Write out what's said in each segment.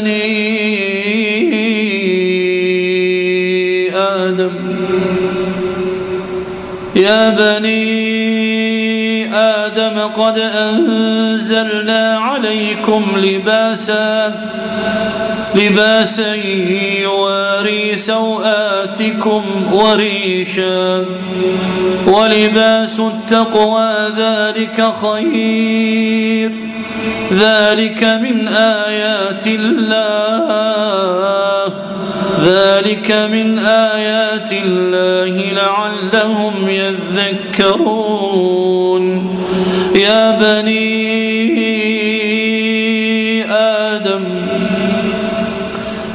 بني آدم. يا بني آدم قد أنزلنا عليكم لباسا لباسا يواري سوآتكم وريشا ولباس التقوى ذلك خير. ذلك من آيات الله. ذلك من آيات الله لعلهم يذكرون. يا بني آدم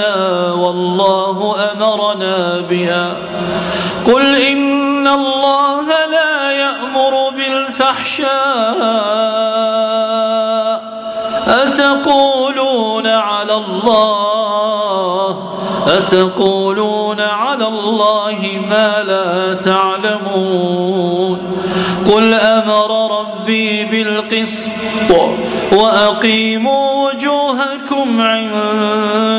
آباءنا والله أمرنا بها. قل إن الله لا يأمر بالفحشاء. أتقولون على الله؟ أتقولون على الله ما لا تعلمون؟ قل أمر ربي بالقسط وأقيموا وجوهكم عند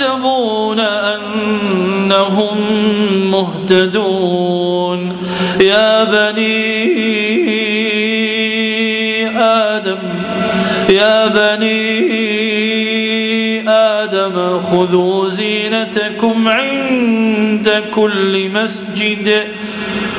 ويحسبون أنهم مهتدون. يا بني آدم يا بني آدم خذوا زينتكم عند كل مسجد.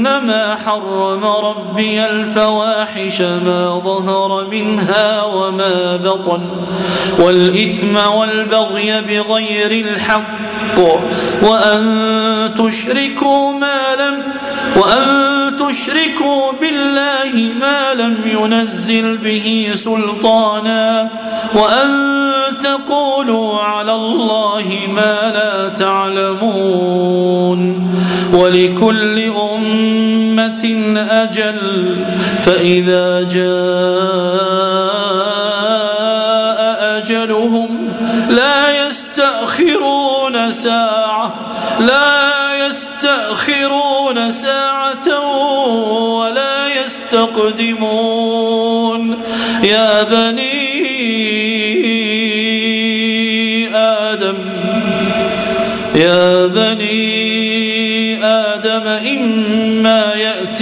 إنما حرم ربي الفواحش ما ظهر منها وما بطن والإثم والبغي بغير الحق وأن تشركوا ما لم وأن تشركوا بالله ما لم ينزل به سلطانا وأن تقولوا على الله ما لا تعلمون ولكل أمة أجل. فإذا جاء أجلهم لا يستأخرون ساعة لا يستأخرون ساعة ولا يستقدمون. يا بني آدم يا بني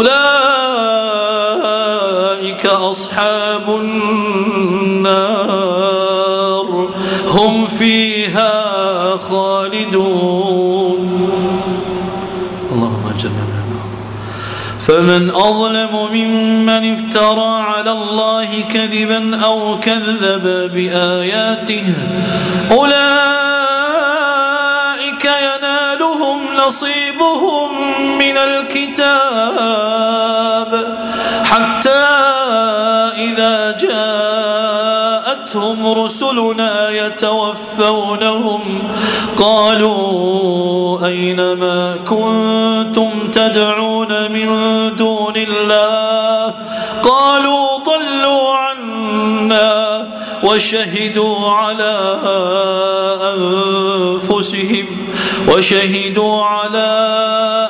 أولئك أصحاب النار. هم فيها خالدون. اللهم النار فمن أظلم ممن افترى على الله كذبا أو كذب بآياته أولئك ينالهم نصيبهم حتى إذا جاءتهم رسلنا يتوفونهم قالوا أين ما كنتم تدعون من دون الله؟ قالوا ضلوا عنا وشهدوا على أنفسهم وشهدوا على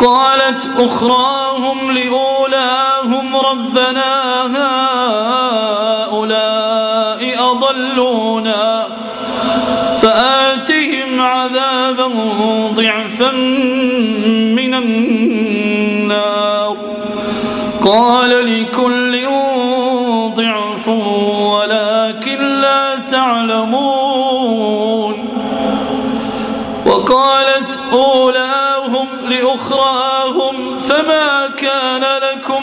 قالت أخراهم لأولاهم ربنا هؤلاء أضلونا فآتهم عذابا ضعفا من النار. قال لكل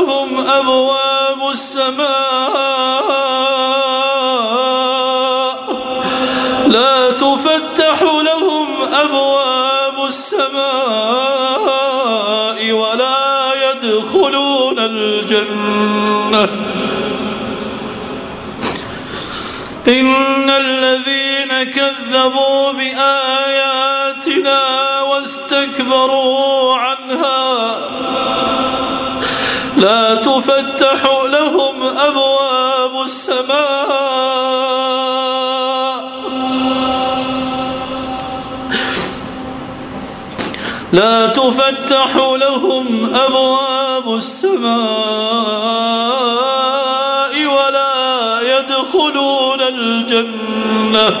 لهم أبواب السماء. لا تفتح لهم أبواب السماء ولا يدخلون الجنة. إن الذين كذبوا بآياتنا واستكبروا تفتح لهم أبواب السماء. لا تفتح لهم أبواب السماء ولا يدخلون الجنة.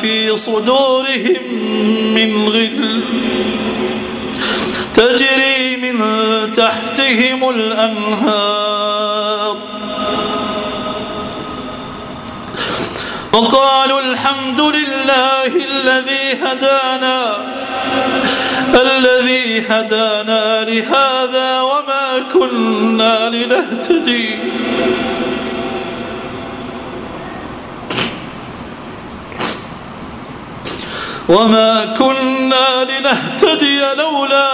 في صدورهم من غل تجري من تحتهم الأنهار. وقالوا الحمد لله الذي هدانا الذي هدانا لهذا وما كنا لنهتدي. وما كنا لنهتدي لولا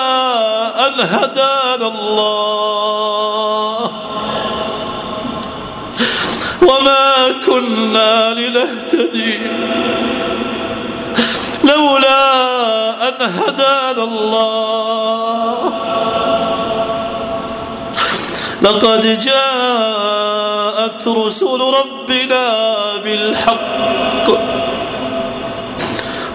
أن هدانا الله وما كنا لنهتدي لولا أن هدانا الله لقد جاءت رسل ربنا بالحق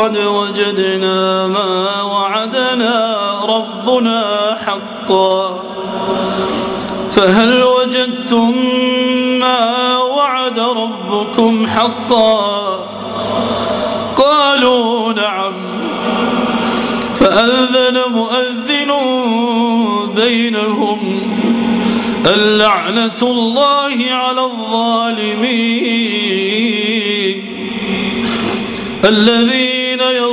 قد وجدنا ما وعدنا ربنا حقا. فهل وجدتم ما وعد ربكم حقا؟ قالوا نعم. فأذن مؤذن بينهم اللعنة الله على الظالمين. الذين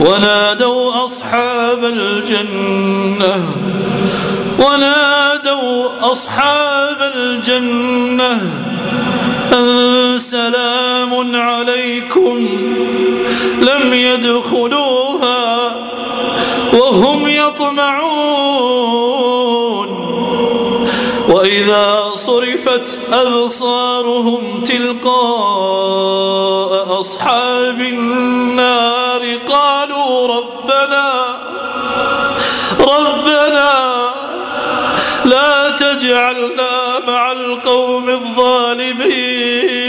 ونادوا أصحاب الجنة ونادوا أصحاب الجنة أن سلام عليكم لم يدخلوها وهم يطمعون. وإذا صرفت أبصارهم تلقاء أصحاب النار قالوا ربنا ربنا لا تجعلنا مع القوم الظالمين.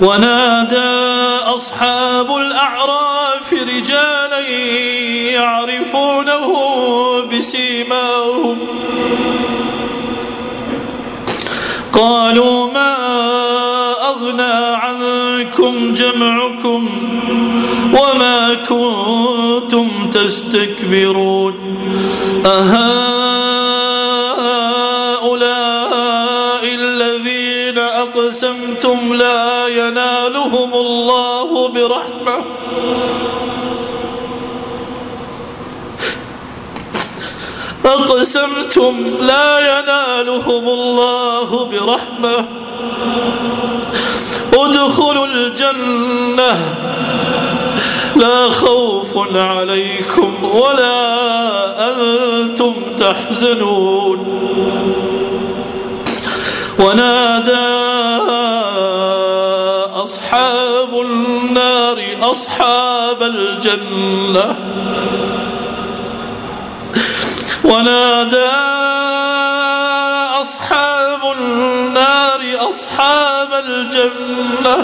ونادى أصحاب الأعراف رجالا يعرفونه بسيماهم. قالوا ما أغنى عنكم جمعكم وما كنتم تستكبرون. أهؤلاء الذين أقسمتم لا ينالهم الله برحمة. أقسمتم لا ينالهم الله برحمة. ادخلوا الجنة. لا خوف عليكم ولا أنتم تحزنون. ونادى أصحاب النار أصحاب الجنة. ونادى أصحاب النار أصحاب الجنة.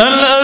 أن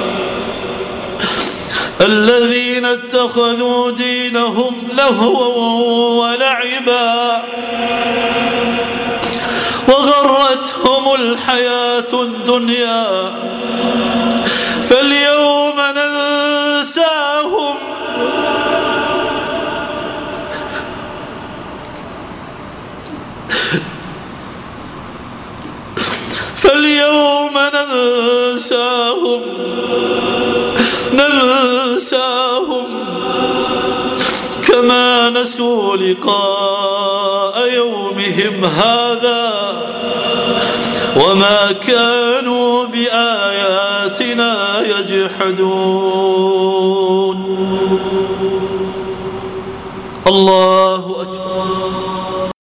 الذين اتخذوا دينهم لهوا ولعبا وغرتهم الحياة الدنيا. فاليوم ننساهم. فاليوم ننساهم. ننساهم كما نسوا لقاء يومهم هذا وما كانوا بآياتنا يجحدون. الله